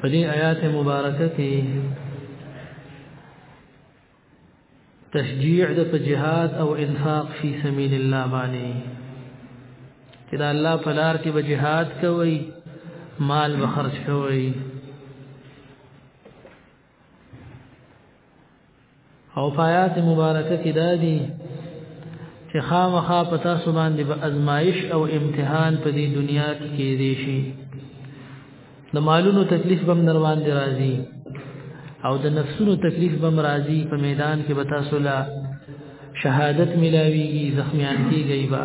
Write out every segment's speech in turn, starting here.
په دې آیات مبارکه کې تشجيع د په جهاد او انفاق فی سبیل الله باندې چې دا الله په لار کې به جهاد کوي مال به خرج کوي او فایات مبارکه کې دادی چې خامخا پتا سو باندې به ازمایش او امتحان په دې دنیا کې کې دي شي د مالونو تکلیف بم در باندې راځي او د نفسونو تکلیف بم راځي په میدان کې به تاسو لا شهادت ملاويږي زخمیان کیږي با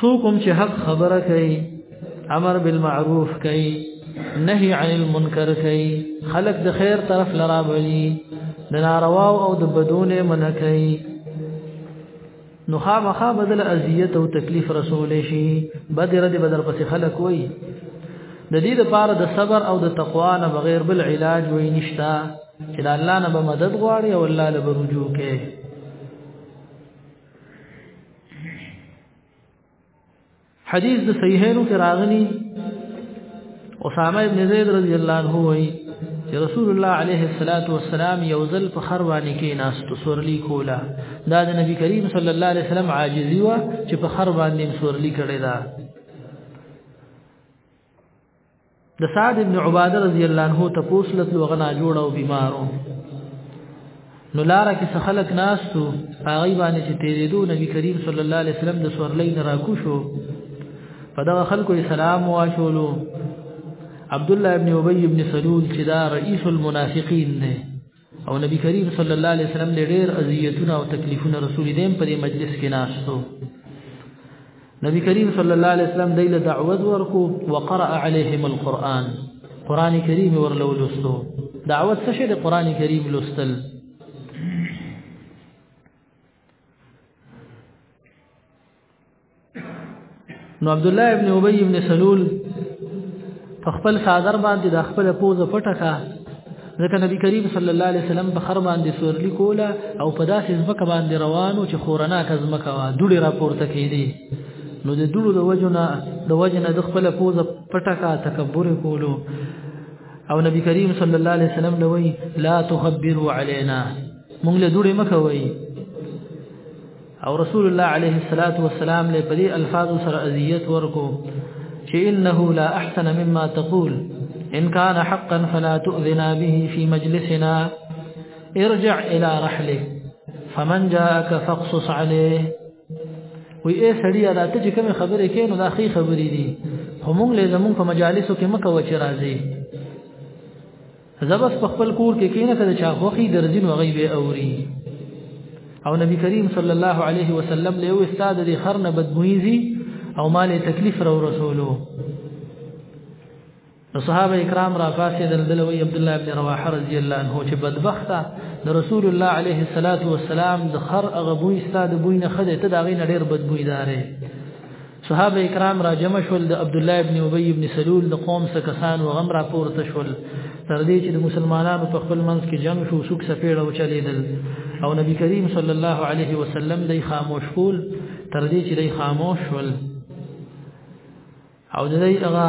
څوک هم چې حق خبره کوي امر بالمعروف کوي نهي عن المنکر کوي خلق د خیر طرف لرا بلی د ناروا او د بدون من کوي نو خامخا بدل اذیت او تکلیف رسول شي بدر دې بدر پس خلق وي د دې لپاره د صبر او د تقوا نه بغیر بل علاج وي نشتا چې الله نه به مدد غواړي او الله له رجوع کوي حدیث د صحیحینو کې راغلی اسامه ابن زید رضی الله عنه وایي چې رسول الله علیه الصلاۃ والسلام یو ځل په خر باندې کې ناس تو سورلی کولا دا د نبی کریم صلی الله علیه وسلم عاجزی و چې په خر باندې سورلی کړی دا د سعد ابن عباده رضی الله عنه تپوس لتلو غنا جوړ او بیمارو نو لار کې سخلق ناستو هغه باندې چې تیرېدو نبی کریم صلی الله علیه وسلم د سورلې نه راکو شو په دا خلکو سلام واشولو عبد الله ابن ابي ابن سلول چې دا رئيس المنافقين دی او نبی کریم صلی الله علیه وسلم له ډېر اذیتونه او تکلیفونه رسول دیم په مجلس کې ناشتو نبی کریم صلی الله علیه وسلم دایله دعوت ورکو وقرأ عليهم القرآن قران کریم ورلو لستو دعوت څه شی د قران کریم لستل نو عبد الله ابن ابي ابن سلول په خپل صادر باندې د خپل پوزه پټه کا ځکه نبی کریم صلی الله علیه وسلم په خر باندې سورلی کوله او په داسې ځمکه باندې روانو چې خورنا کزمکه وا دوړي راپورته کیدی نو د دوړو د وجنه د وجنه د خپل پوزه پټه کا تکبر کولو او نبی کریم صلی الله علیه وسلم لوی لا تخبروا علينا مونږ له دوړي مکوي او رسول الله عليه الصلاه والسلام له پدی الفاظ سره اذیت ورکو چې انه لا احسن مما تقول ان كان حقا فلا تؤذنا به في مجلسنا ارجع الى رحله فمن جاءك فاقصص عليه وی اے سړی دا ته چې کوم خبرې کې نو دا خې خبرې دي خو موږ له زموږ په مجالسو کې مکه وچ راځي زبس په خپل کور کې کینه کړه چې خوخي درځین او غیبه اوري او نبی کریم صلی الله علیه وسلم له یو استاد دی خرنه بدبویزي او مال تکلیف را رسولو نو صحابه کرام را پاسې دلدل وی عبد الله ابن رواحه رضی الله عنه چې بدبخته د رسول الله علیه الصلاۃ والسلام د خر اغبوی استاد بوی نه خده ته دا غي نډیر بدبوی داره صحابه کرام را جمع شول د عبد الله ابن ابي ابن سلول د قوم څخه کسان و غم را پورته شول تر دې چې د مسلمانانو په خپل منځ کې جنگ شو سوک سپېړه او چلیدل او نبی کریم صلی الله علیه وسلم دای خاموش کول تر دې چې دای خاموش شول او دای هغه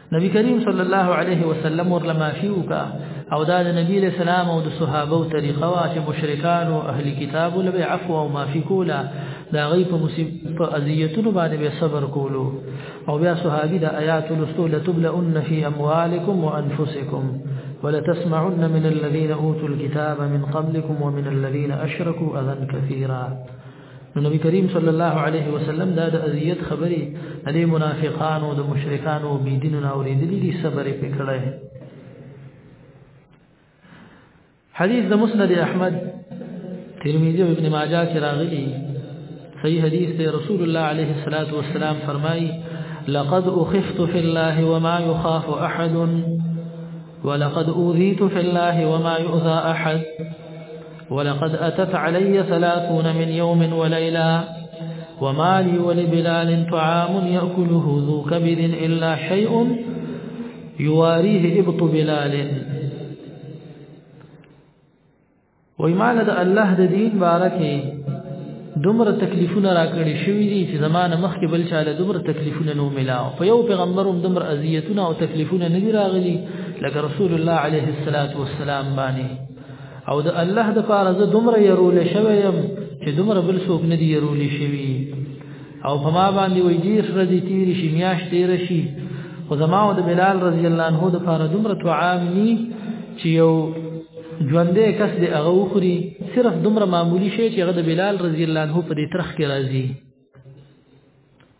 نبی کریم صلی الله علیه وسلم ورله معافي وکا او دا د نبی له سلام او د صحابه او طریقه وا چې مشرکان او اهل کتاب له به عفو او معافي کولا دا غي په مصیبت په اذیتونو باندې به صبر کولو او بیا صحابي د آیات لستول تبلؤن فی اموالکم وانفسکم ولتسمعن من الذين اوتوا الكتاب من قبلكم ومن الذين اشركوا اذى كثيرا نو نبی کریم صلی الله علیه وسلم دا د اذیت خبرې د منافقانو د مشرکانو بی دینو نه اوریدلې دي صبر په کړه حدیث د مسند احمد ترمذی او ابن ماجه کې راغلي صحیح حدیث دی رسول الله علیه الصلاۃ والسلام فرمایي لقد اخفت في الله وما يخاف احد ولقد اوذيت في الله وما يؤذى احد ولقد أتت علي ثلاثون من يوم وليلة وما لي ولبلال طعام يأكله ذو كبد إلا شيء يواريه إبط بلال وإما لدى الله دين باركي دومره تکلیفونه راکړي شوې دي چې زمانه مخکې بل چاله دومره تکلیفونه نو ملاو په یو پیغمبر هم دومره اذیتونه او تکلیفونه نه راغلي لکه رسول الله عليه الصلاه والسلام باندې او د الله د پاره زه دومره يرول شوی يم چې دومره بل څوک نه دی يرول شوی او په ما باندې وې ډیر ورځې تیر شي میاش تیر شي خو زما او د بلال رضی الله عنه د پاره دومره طعام ني چې یو ژوندې کس دی هغه وخوري صرف دومره معمولی شی چې هغه د بلال رضی الله عنه په دې ترخ کې راځي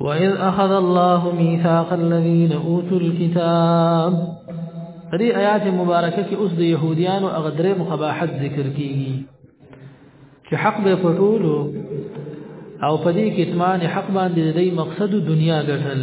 وَإِذْ أَخَذَ اللَّهُ مِيثَاقَ الَّذِينَ أُوتُوا الْكِتَابَ دې آیات مبارکه کې اوس د يهوديانو هغه درې مقباحت ذکر کیږي چې حق به پټولو او په دې کې اتمان حق باندې د مقصد دنیا ګټل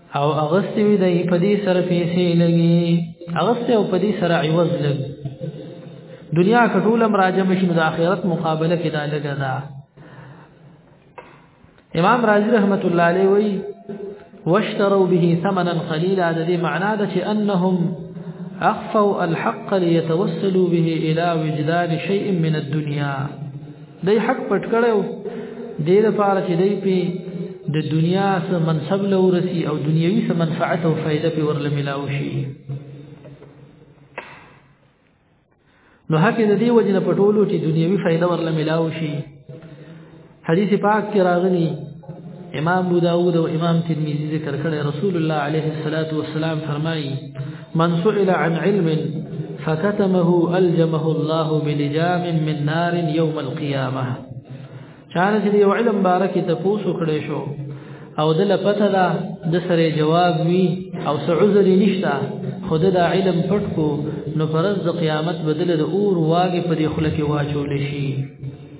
او اغستی وی دی په دې سره پیسې لګي اغسته او په دې سره عوض لګ دنیا کټول راجم شي د آخرت مقابله کې دا لګا دا امام رازی رحمت الله علیه وی واشتروا به ثمنا قليلا د دې معنا ده چې انهم اخفوا الحق ليتوسلوا به الى وجدان شيء من الدنيا دی حق پټ کړو دې لپاره چې دی په د دنیا سره منصب لورسي او دنیوي سره منفعت او فائدہ په ورله ملاو شي نو هکې د دې وجنه پټولو چې دنیوي فائدہ ورله ملاو شي حدیث پاک کې راغلی امام ابو داود او امام ترمذی ذکر کړی رسول الله علیه الصلاۃ والسلام فرمایي من سئل عن علم فكتمه الجمه الله بلجام من نار يوم القيامه چانه چې یو علم بارکه ته پوسو کړی شو او دله پته ده د سره جواب وی او څه عذر نشته خود دا علم پټ کو نو فرض قیامت بدله د اور واګه په دې خلک واچول شي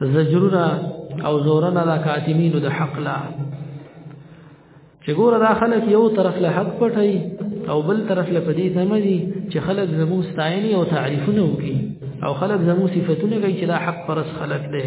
زجرنا او زورنا لا کاتمین د حق لا چې ګوره دا خلک یو طرف له حق پټي او بل طرف له پدې سمجي چې خلک زمو ستایني او تعریفونه وکي او خلک زمو صفاتونه کوي چې دا حق پرس خلک دي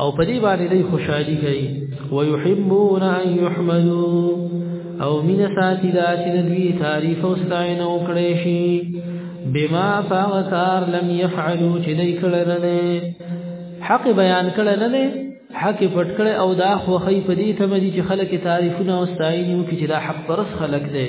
او په دې باندې دوی خوشحالي کوي ويحبون ان يحمدوا او من ساتي دا چې دوی تعریف او ستاینه وکړي شي بما فاغتار لم يفعلوا چې دوی کړه نه حق بیان کړه نه حق پټ کړه او دا خو خی په دې ته مې چې خلک تعریفونه او ستاینه وکړي چې دا حق پرس خلک دي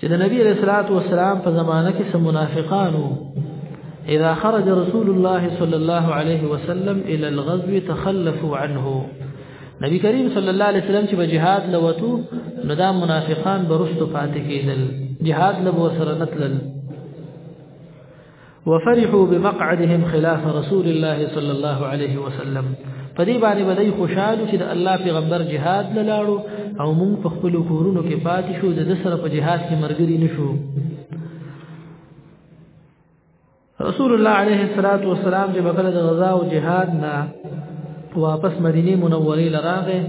چې د نبی رسول الله والسلام په زمانه کې سم منافقانو اذا خرج رسول الله صلى الله عليه وسلم الى الغزو تخلفوا عنه نبی کریم صلی الله علیه وسلم چې په جهاد لوتو نو دا منافقان برستو پاتې کېدل جهاد له ورسره نتلل وفرحوا بمقعدهم خلاف رسول الله صلى الله عليه وسلم په دې باندې بدای خوشاله چې د الله پیغمبر جهاد لاړو او موږ په خپل کورونو کې پاتې شو د سره په جهاد کې مرګري نشو رسول الله عليه الصلاه والسلام چې بکله د غزا او جهاد نه واپس مدینه منوره لراغه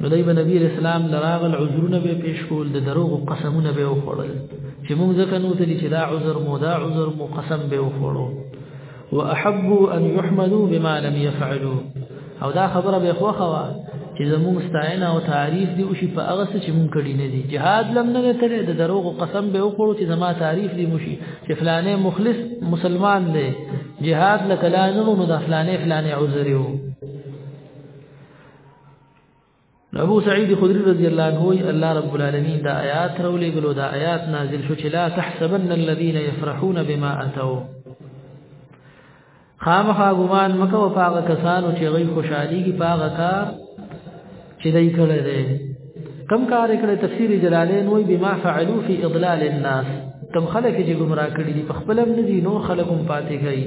نو دای به نبی اسلام لراغل عذرونه به پیش کول د دروغ قسمونه به وخوړل چې موږ ځکه نو ته چې دا عذر مو دا عذر مو قسم به وخوړو واحبوا ان يحمدوا بما لم يفعلوا او دا خبره به خوخه وا چې زموږ ستاینه او تعریف دی او شي په هغه څه چې موږ کړی نه دي جهاد لم نه ترې د دروغ قسم به وخوړو چې زما تعریف دی مشي چې فلانه مخلص مسلمان دی جهاد لکلانو نو د فلانه فلانه عذر یو ابو سعید خدری رضی الله عنه الله رب العالمین دا آیات رولې ګلو دا آیات نازل شو چې لا تحسبن الذين يفرحون بما اتوا خامخا ګمان مکو پاغه کسانو چې غي خوشحالي کی پاغه کار چې دای کړی دی کم کار کړی تفسیر جلالین وای بما فعلوا في اضلال الناس کم خلک چې گمراه کړی دي په خپل نه دي نور خلکم پاتې کوي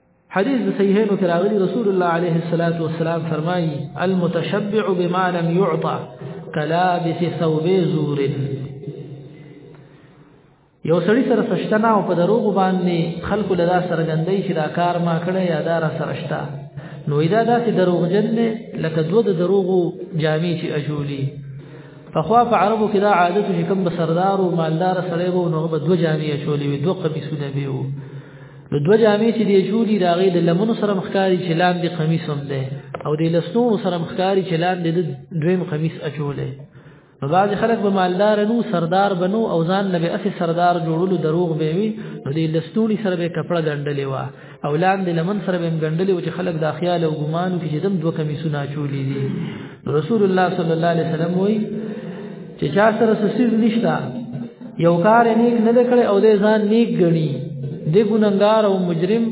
حدیث د صحیحینو کې راغلی رسول الله علیه الصلاۃ والسلام فرمایي المتشبع بما لم يعطى كلابس ثوب زور یو سړی سره سشتنا او په دروغ باندې خلق له دا سره غندې چې دا کار ما کړی یا دا را سره شتا نو دا داسې دروغ جن نه لکه دوه د دروغ جامې چې اجولي فخوا په عربو کې دا عادت چې کوم بسردار او مالدار سره وو نو به دوه جامې اجولي وي دوه قمیصونه به وو نو دوه جامې چې دی جوړي دا غي د لمنو سره مخکاري چې لاندې قمیص هم ده او د لسنو سره مخکاري چې لاندې د دویم قمیص اچولې نو بعض خلک به مالدار نو سردار بنو او ځان لبه اسی سردار جوړولو دروغ به وي نو د لستونی سره به کپړه ګنډلې وا او لاندې لمن سره به ګنډلې او چې خلک دا خیال او ګمان کې چې دم دوه کمیسونه چولې دي رسول الله صلی الله علیه وسلم وایي چې چا سره سسیز نشتا یو کار نیک نه کړي او د ځان نیک غني د ګننګار او مجرم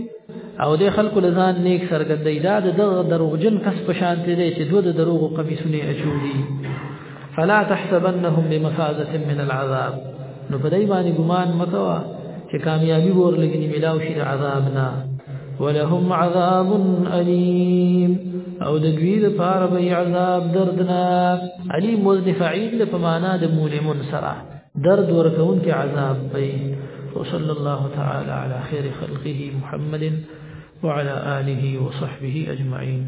او د خلکو له ځان نیک سرګندې دا د دروغجن کس په شان دی چې دوه د دروغو قمیصونه اچولي فلا تحسبنهم بمفازه من العذاب نو په دای باندې ګمان مکوا چې کامیابی ور لګنی ملاو شي عذاب نه ولهم عذاب الیم او د دوی د پاره به عذاب دردناک علیم مزدفعین له معنا د مولمن سره درد ورکون کې عذاب به وصلى الله تعالى على خير خلقه محمد وعلى آله وصحبه أجمعين